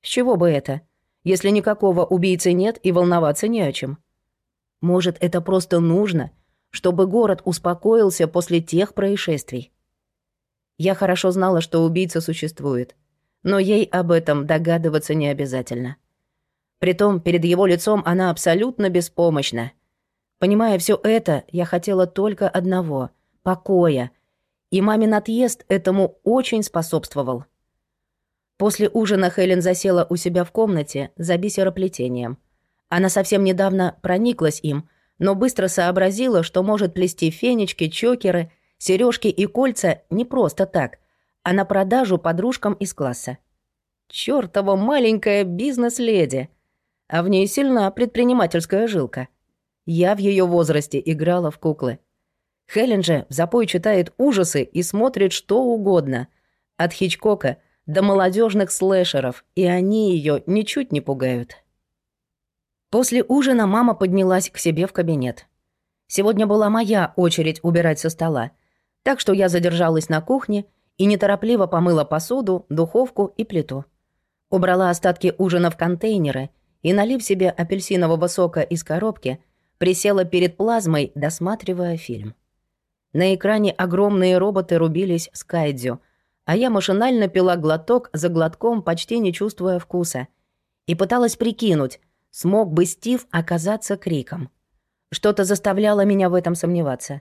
С чего бы это, если никакого убийцы нет и волноваться не о чем? Может, это просто нужно, чтобы город успокоился после тех происшествий?» Я хорошо знала, что убийца существует — но ей об этом догадываться не обязательно. Притом, перед его лицом она абсолютно беспомощна. Понимая все это, я хотела только одного — покоя. И мамин отъезд этому очень способствовал. После ужина Хелен засела у себя в комнате за бисероплетением. Она совсем недавно прониклась им, но быстро сообразила, что может плести фенечки, чокеры, сережки и кольца не просто так — а на продажу подружкам из класса. Чёртова маленькая бизнес-леди. А в ней сильна предпринимательская жилка. Я в ее возрасте играла в куклы. Хелен же в запой читает ужасы и смотрит что угодно. От Хичкока до молодежных слэшеров, и они ее ничуть не пугают. После ужина мама поднялась к себе в кабинет. Сегодня была моя очередь убирать со стола, так что я задержалась на кухне и неторопливо помыла посуду, духовку и плиту. Убрала остатки ужина в контейнеры и, налив себе апельсинового сока из коробки, присела перед плазмой, досматривая фильм. На экране огромные роботы рубились с кайдзю, а я машинально пила глоток за глотком, почти не чувствуя вкуса, и пыталась прикинуть, смог бы Стив оказаться криком. Что-то заставляло меня в этом сомневаться.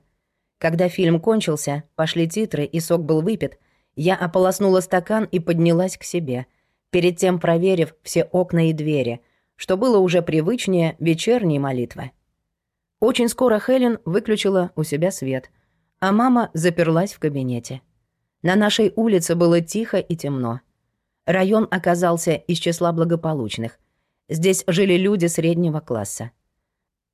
Когда фильм кончился, пошли титры и сок был выпит, я ополоснула стакан и поднялась к себе, перед тем проверив все окна и двери, что было уже привычнее вечерней молитвы. Очень скоро Хелен выключила у себя свет, а мама заперлась в кабинете. На нашей улице было тихо и темно. Район оказался из числа благополучных. Здесь жили люди среднего класса.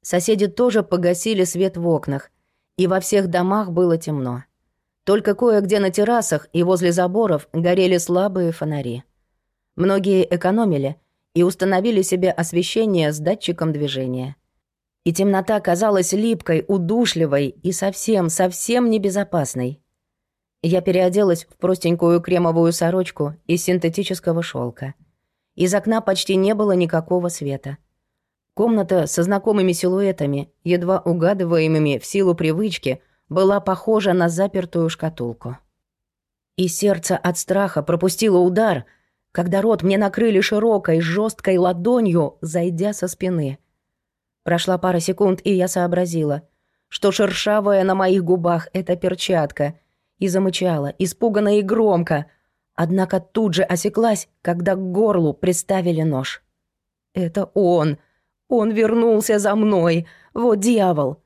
Соседи тоже погасили свет в окнах, и во всех домах было темно. Только кое-где на террасах и возле заборов горели слабые фонари. Многие экономили и установили себе освещение с датчиком движения. И темнота казалась липкой, удушливой и совсем-совсем небезопасной. Я переоделась в простенькую кремовую сорочку из синтетического шелка. Из окна почти не было никакого света. Комната со знакомыми силуэтами, едва угадываемыми в силу привычки – была похожа на запертую шкатулку. И сердце от страха пропустило удар, когда рот мне накрыли широкой, жесткой ладонью, зайдя со спины. Прошла пара секунд, и я сообразила, что шершавая на моих губах эта перчатка, и замычала, испуганно и громко, однако тут же осеклась, когда к горлу приставили нож. «Это он! Он вернулся за мной! Вот дьявол!»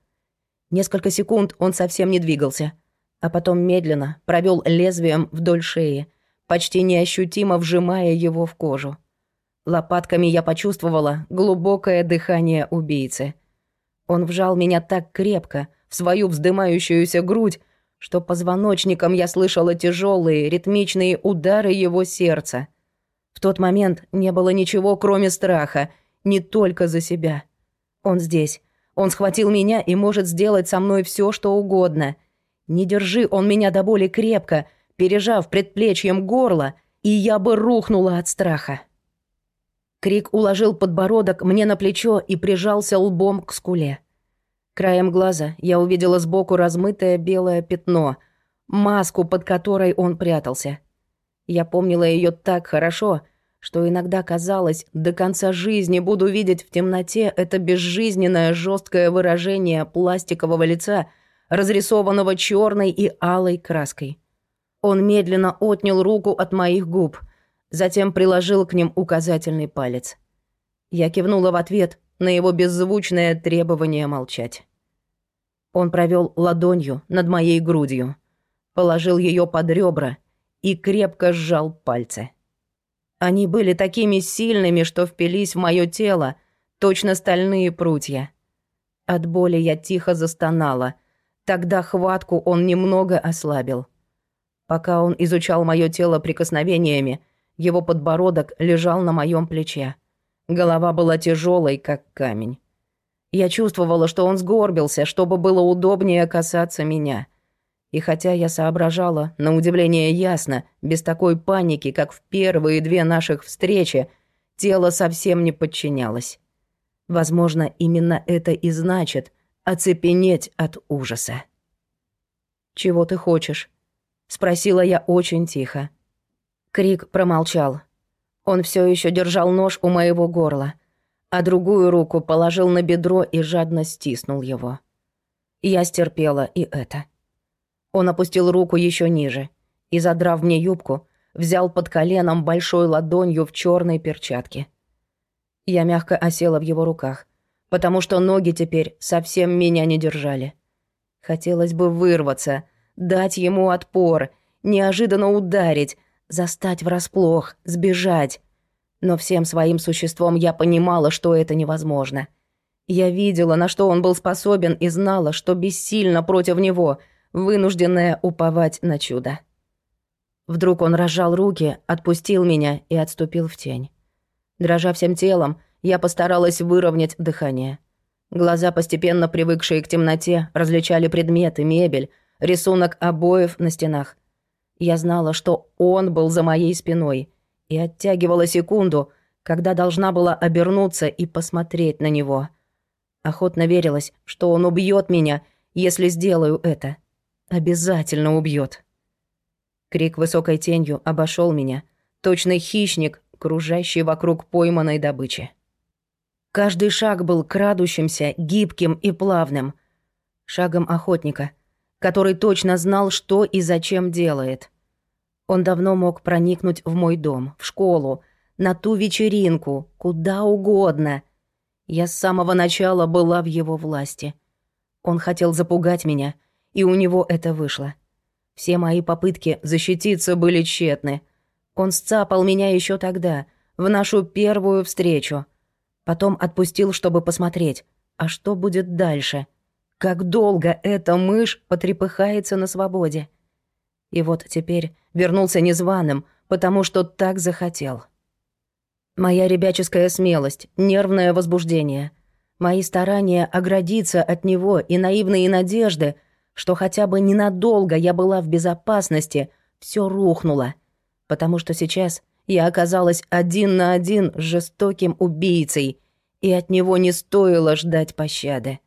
Несколько секунд он совсем не двигался, а потом медленно провел лезвием вдоль шеи, почти неощутимо вжимая его в кожу. Лопатками я почувствовала глубокое дыхание убийцы. Он вжал меня так крепко в свою вздымающуюся грудь, что позвоночником я слышала тяжелые ритмичные удары его сердца. В тот момент не было ничего, кроме страха, не только за себя. Он здесь, он схватил меня и может сделать со мной все, что угодно. Не держи он меня до боли крепко, пережав предплечьем горло, и я бы рухнула от страха. Крик уложил подбородок мне на плечо и прижался лбом к скуле. Краем глаза я увидела сбоку размытое белое пятно, маску, под которой он прятался. Я помнила ее так хорошо, что иногда казалось, до конца жизни буду видеть в темноте это безжизненное жесткое выражение пластикового лица, разрисованного черной и алой краской. Он медленно отнял руку от моих губ, затем приложил к ним указательный палец. Я кивнула в ответ на его беззвучное требование молчать. Он провел ладонью над моей грудью, положил ее под ребра и крепко сжал пальцы. Они были такими сильными, что впились в мое тело, точно стальные прутья. От боли я тихо застонала. Тогда хватку он немного ослабил. Пока он изучал мое тело прикосновениями, его подбородок лежал на моем плече. Голова была тяжелой, как камень. Я чувствовала, что он сгорбился, чтобы было удобнее касаться меня. И хотя я соображала, на удивление ясно, без такой паники, как в первые две наших встречи, тело совсем не подчинялось. Возможно, именно это и значит оцепенеть от ужаса. «Чего ты хочешь?» — спросила я очень тихо. Крик промолчал. Он все еще держал нож у моего горла, а другую руку положил на бедро и жадно стиснул его. Я стерпела и это. Он опустил руку еще ниже и, задрав мне юбку, взял под коленом большой ладонью в черной перчатке. Я мягко осела в его руках, потому что ноги теперь совсем меня не держали. Хотелось бы вырваться — дать ему отпор, неожиданно ударить, застать врасплох, сбежать. Но всем своим существом я понимала, что это невозможно. Я видела, на что он был способен, и знала, что бессильно против него, вынужденная уповать на чудо. Вдруг он разжал руки, отпустил меня и отступил в тень. Дрожа всем телом, я постаралась выровнять дыхание. Глаза, постепенно привыкшие к темноте, различали предметы, мебель — рисунок обоев на стенах. Я знала, что он был за моей спиной, и оттягивала секунду, когда должна была обернуться и посмотреть на него. Охотно верилась, что он убьет меня, если сделаю это. Обязательно убьет. Крик высокой тенью обошел меня, точный хищник, кружащий вокруг пойманной добычи. Каждый шаг был крадущимся, гибким и плавным. Шагом охотника — который точно знал, что и зачем делает. Он давно мог проникнуть в мой дом, в школу, на ту вечеринку, куда угодно. Я с самого начала была в его власти. Он хотел запугать меня, и у него это вышло. Все мои попытки защититься были тщетны. Он сцапал меня еще тогда, в нашу первую встречу. Потом отпустил, чтобы посмотреть, а что будет дальше — как долго эта мышь потрепыхается на свободе. И вот теперь вернулся незваным, потому что так захотел. Моя ребяческая смелость, нервное возбуждение, мои старания оградиться от него и наивные надежды, что хотя бы ненадолго я была в безопасности, все рухнуло, потому что сейчас я оказалась один на один с жестоким убийцей, и от него не стоило ждать пощады.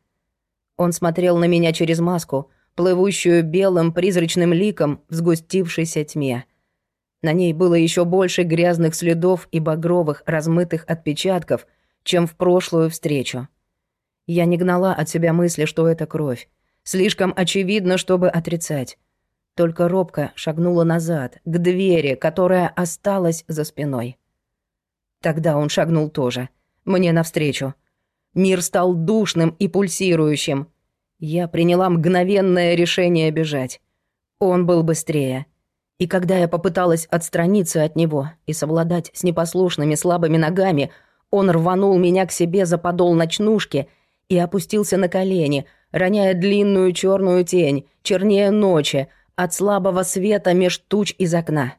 Он смотрел на меня через маску, плывущую белым призрачным ликом в сгустившейся тьме. На ней было еще больше грязных следов и багровых размытых отпечатков, чем в прошлую встречу. Я не гнала от себя мысли, что это кровь. Слишком очевидно, чтобы отрицать. Только робко шагнула назад, к двери, которая осталась за спиной. Тогда он шагнул тоже, мне навстречу — Мир стал душным и пульсирующим. Я приняла мгновенное решение бежать. Он был быстрее. И когда я попыталась отстраниться от него и совладать с непослушными слабыми ногами, он рванул меня к себе за подол ночнушки и опустился на колени, роняя длинную черную тень, чернее ночи, от слабого света меж туч из окна.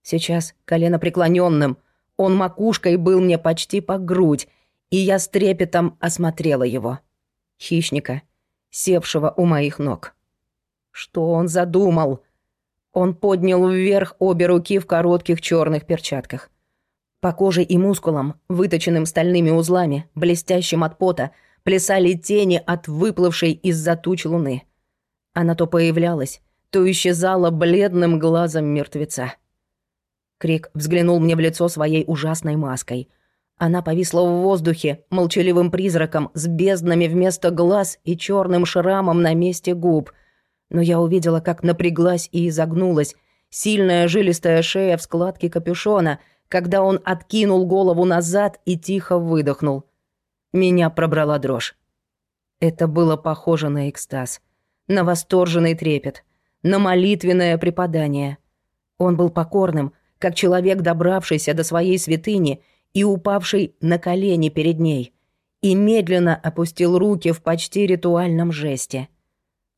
Сейчас, колено преклоненным, он макушкой был мне почти по грудь, и я с трепетом осмотрела его. Хищника, севшего у моих ног. Что он задумал? Он поднял вверх обе руки в коротких черных перчатках. По коже и мускулам, выточенным стальными узлами, блестящим от пота, плясали тени от выплывшей из-за туч луны. Она то появлялась, то исчезала бледным глазом мертвеца. Крик взглянул мне в лицо своей ужасной маской. Она повисла в воздухе, молчаливым призраком, с безднами вместо глаз и черным шрамом на месте губ. Но я увидела, как напряглась и изогнулась, сильная жилистая шея в складке капюшона, когда он откинул голову назад и тихо выдохнул. Меня пробрала дрожь. Это было похоже на экстаз, на восторженный трепет, на молитвенное преподание. Он был покорным, как человек, добравшийся до своей святыни и упавший на колени перед ней, и медленно опустил руки в почти ритуальном жесте.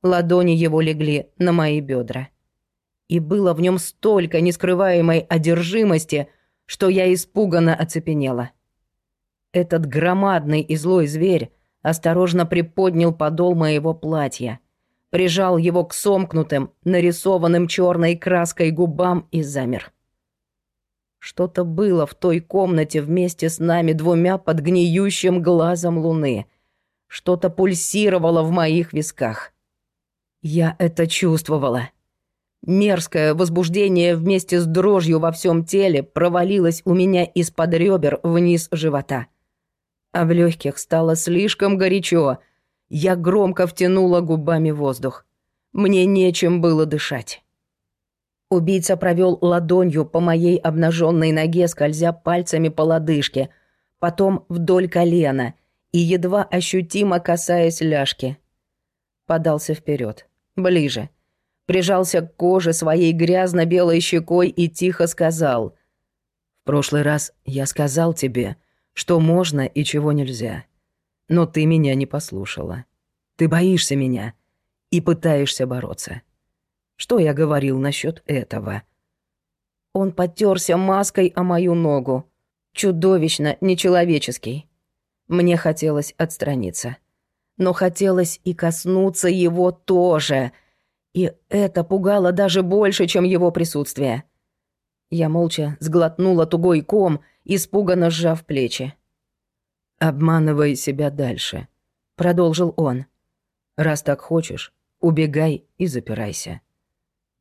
Ладони его легли на мои бедра. И было в нем столько нескрываемой одержимости, что я испуганно оцепенела. Этот громадный и злой зверь осторожно приподнял подол моего платья, прижал его к сомкнутым, нарисованным черной краской губам и замер. Что-то было в той комнате вместе с нами двумя под гниющим глазом луны. Что-то пульсировало в моих висках. Я это чувствовала. Мерзкое возбуждение вместе с дрожью во всем теле провалилось у меня из-под ребер вниз живота. А в легких стало слишком горячо. Я громко втянула губами воздух. Мне нечем было дышать. Убийца провел ладонью по моей обнаженной ноге, скользя пальцами по лодыжке, потом вдоль колена и едва ощутимо касаясь ляжки. Подался вперед, ближе, прижался к коже своей грязно-белой щекой и тихо сказал. «В прошлый раз я сказал тебе, что можно и чего нельзя. Но ты меня не послушала. Ты боишься меня и пытаешься бороться. Что я говорил насчет этого? Он потерся маской о мою ногу. Чудовищно нечеловеческий. Мне хотелось отстраниться. Но хотелось и коснуться его тоже. И это пугало даже больше, чем его присутствие. Я молча сглотнула тугой ком, испуганно сжав плечи. «Обманывай себя дальше», — продолжил он. «Раз так хочешь, убегай и запирайся».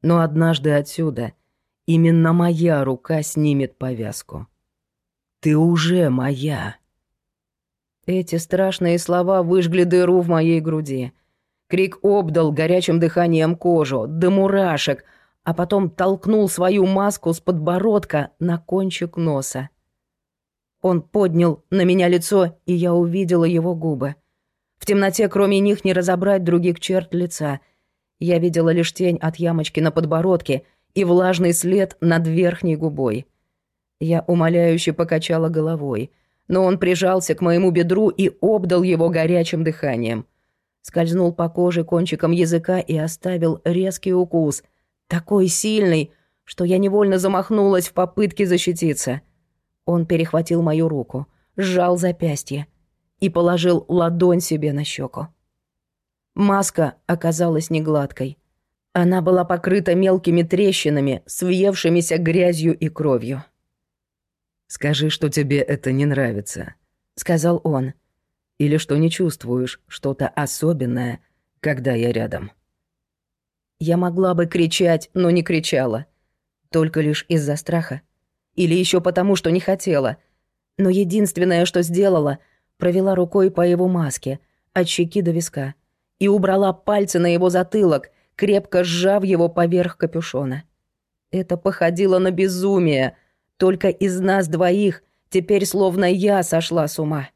Но однажды отсюда именно моя рука снимет повязку. Ты уже моя. Эти страшные слова выжгли дыру в моей груди. Крик обдал горячим дыханием кожу, до мурашек, а потом толкнул свою маску с подбородка на кончик носа. Он поднял на меня лицо, и я увидела его губы. В темноте, кроме них, не разобрать других черт лица — я видела лишь тень от ямочки на подбородке и влажный след над верхней губой. Я умоляюще покачала головой, но он прижался к моему бедру и обдал его горячим дыханием. Скользнул по коже кончиком языка и оставил резкий укус, такой сильный, что я невольно замахнулась в попытке защититься. Он перехватил мою руку, сжал запястье и положил ладонь себе на щеку. Маска оказалась негладкой. Она была покрыта мелкими трещинами, свъевшимися грязью и кровью. «Скажи, что тебе это не нравится», — сказал он. «Или что не чувствуешь что-то особенное, когда я рядом». Я могла бы кричать, но не кричала. Только лишь из-за страха. Или еще потому, что не хотела. Но единственное, что сделала, провела рукой по его маске, от щеки до виска — и убрала пальцы на его затылок, крепко сжав его поверх капюшона. Это походило на безумие. Только из нас двоих теперь словно я сошла с ума.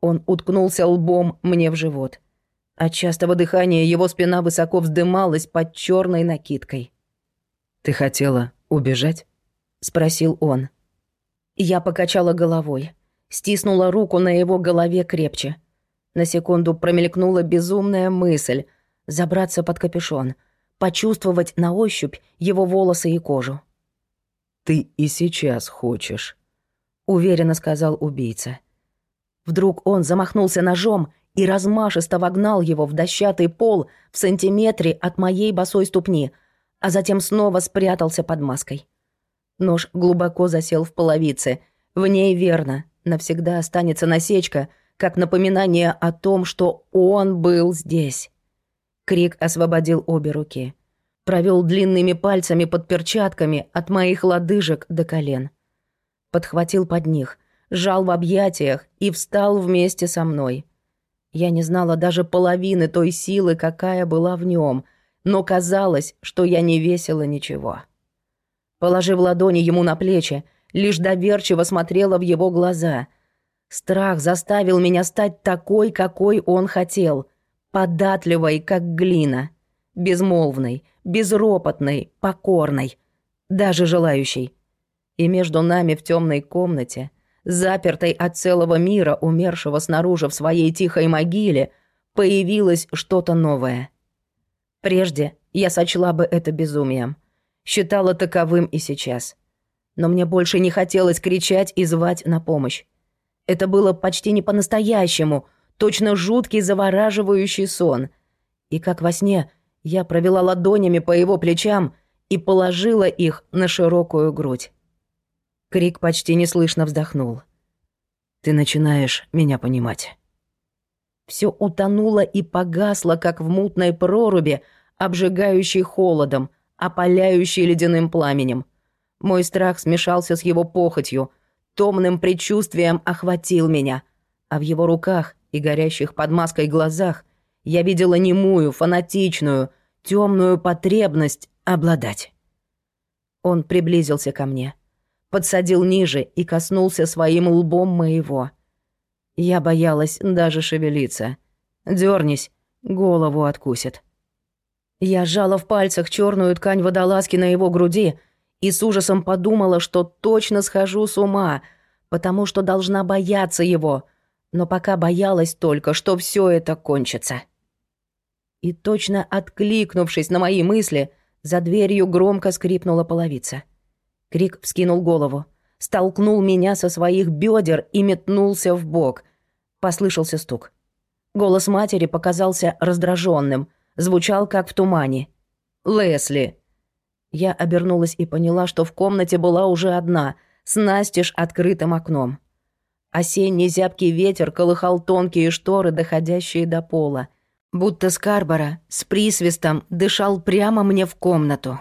Он уткнулся лбом мне в живот. От частого дыхания его спина высоко вздымалась под черной накидкой. «Ты хотела убежать?» — спросил он. Я покачала головой, стиснула руку на его голове крепче — на секунду промелькнула безумная мысль забраться под капюшон, почувствовать на ощупь его волосы и кожу. «Ты и сейчас хочешь», — уверенно сказал убийца. Вдруг он замахнулся ножом и размашисто вогнал его в дощатый пол в сантиметре от моей босой ступни, а затем снова спрятался под маской. Нож глубоко засел в половице, В ней верно, навсегда останется насечка, как напоминание о том, что он был здесь. Крик освободил обе руки. Провел длинными пальцами под перчатками от моих лодыжек до колен. Подхватил под них, сжал в объятиях и встал вместе со мной. Я не знала даже половины той силы, какая была в нем, но казалось, что я не весила ничего. Положив ладони ему на плечи, лишь доверчиво смотрела в его глаза. Страх заставил меня стать такой, какой он хотел, податливой, как глина, безмолвной, безропотной, покорной, даже желающей. И между нами в темной комнате, запертой от целого мира, умершего снаружи в своей тихой могиле, появилось что-то новое. Прежде я сочла бы это безумием, считала таковым и сейчас — но мне больше не хотелось кричать и звать на помощь. Это было почти не по-настоящему, точно жуткий завораживающий сон. И как во сне я провела ладонями по его плечам и положила их на широкую грудь. Крик почти неслышно вздохнул. «Ты начинаешь меня понимать». Все утонуло и погасло, как в мутной проруби, обжигающей холодом, опаляющей ледяным пламенем. Мой страх смешался с его похотью, томным предчувствием охватил меня, а в его руках и горящих под маской глазах я видела немую, фанатичную, темную потребность обладать. Он приблизился ко мне, подсадил ниже и коснулся своим лбом моего. Я боялась даже шевелиться. Дёрнись, голову откусит. Я сжала в пальцах черную ткань водолазки на его груди — и с ужасом подумала, что точно схожу с ума, потому что должна бояться его, но пока боялась только, что все это кончится. И точно откликнувшись на мои мысли, за дверью громко скрипнула половица. Крик вскинул голову, столкнул меня со своих бедер и метнулся в бок. Послышался стук. Голос матери показался раздраженным, звучал как в тумане. «Лесли!» Я обернулась и поняла, что в комнате была уже одна, с настежь открытым окном. Осенний зябкий ветер колыхал тонкие шторы, доходящие до пола. Будто Скарбора с присвистом дышал прямо мне в комнату.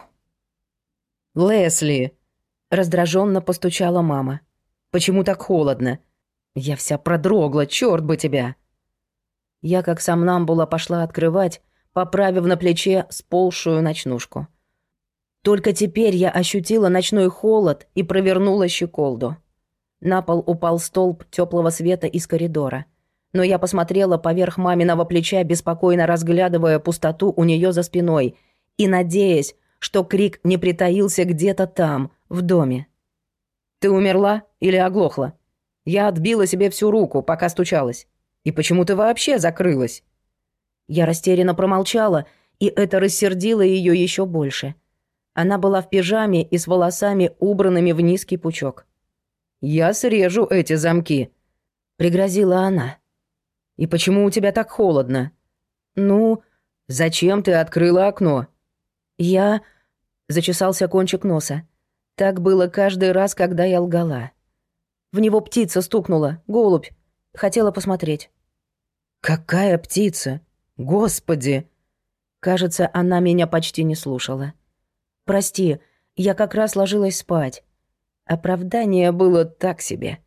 «Лесли!» — раздраженно постучала мама. «Почему так холодно? Я вся продрогла, черт бы тебя!» Я, как сам нам была, пошла открывать, поправив на плече сползшую ночнушку. Только теперь я ощутила ночной холод и провернула щеколду. На пол упал столб теплого света из коридора. Но я посмотрела поверх маминого плеча, беспокойно разглядывая пустоту у нее за спиной и надеясь, что крик не притаился где-то там, в доме. «Ты умерла или оглохла? Я отбила себе всю руку, пока стучалась. И почему ты вообще закрылась?» Я растерянно промолчала, и это рассердило ее еще больше – она была в пижаме и с волосами, убранными в низкий пучок. «Я срежу эти замки», — пригрозила она. «И почему у тебя так холодно?» «Ну, зачем ты открыла окно?» «Я...» — зачесался кончик носа. Так было каждый раз, когда я лгала. В него птица стукнула, голубь. Хотела посмотреть. «Какая птица? Господи!» Кажется, она меня почти не слушала. Прости, я как раз ложилась спать. Оправдание было так себе.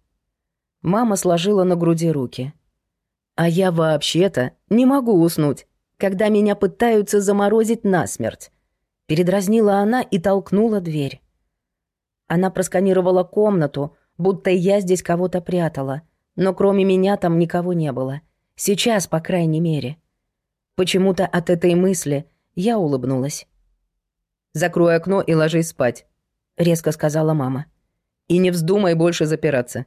Мама сложила на груди руки. А я вообще-то не могу уснуть, когда меня пытаются заморозить насмерть. Передразнила она и толкнула дверь. Она просканировала комнату, будто я здесь кого-то прятала, но кроме меня там никого не было. Сейчас, по крайней мере. Почему-то от этой мысли я улыбнулась. Закрой окно и ложись спать», — резко сказала мама. «И не вздумай больше запираться.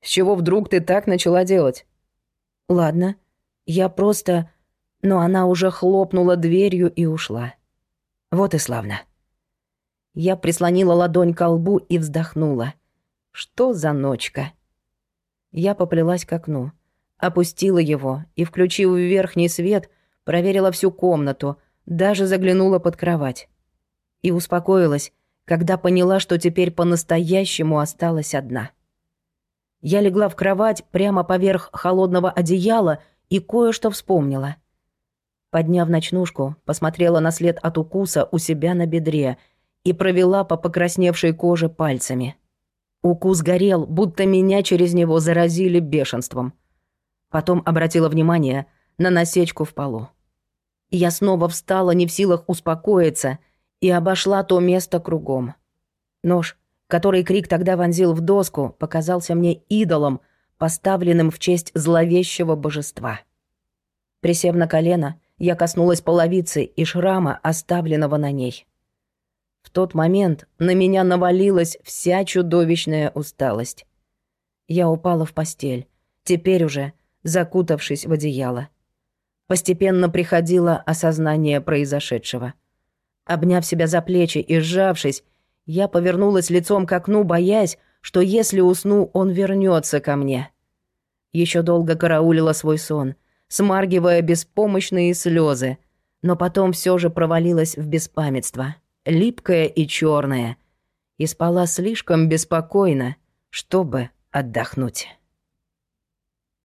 С чего вдруг ты так начала делать?» «Ладно, я просто...» Но она уже хлопнула дверью и ушла. Вот и славно. Я прислонила ладонь к лбу и вздохнула. Что за ночка? Я поплелась к окну, опустила его и, включив верхний свет, проверила всю комнату, даже заглянула под кровать и успокоилась, когда поняла, что теперь по-настоящему осталась одна. Я легла в кровать прямо поверх холодного одеяла и кое-что вспомнила. Подняв ночнушку, посмотрела на след от укуса у себя на бедре и провела по покрасневшей коже пальцами. Укус горел, будто меня через него заразили бешенством. Потом обратила внимание на насечку в полу. Я снова встала, не в силах успокоиться, и обошла то место кругом. Нож, который Крик тогда вонзил в доску, показался мне идолом, поставленным в честь зловещего божества. Присев на колено, я коснулась половицы и шрама, оставленного на ней. В тот момент на меня навалилась вся чудовищная усталость. Я упала в постель, теперь уже закутавшись в одеяло. Постепенно приходило осознание произошедшего. Обняв себя за плечи и сжавшись, я повернулась лицом к окну, боясь, что если усну, он вернется ко мне. Еще долго караулила свой сон, смаргивая беспомощные слезы, но потом все же провалилась в беспамятство, липкое и черное, и спала слишком беспокойно, чтобы отдохнуть.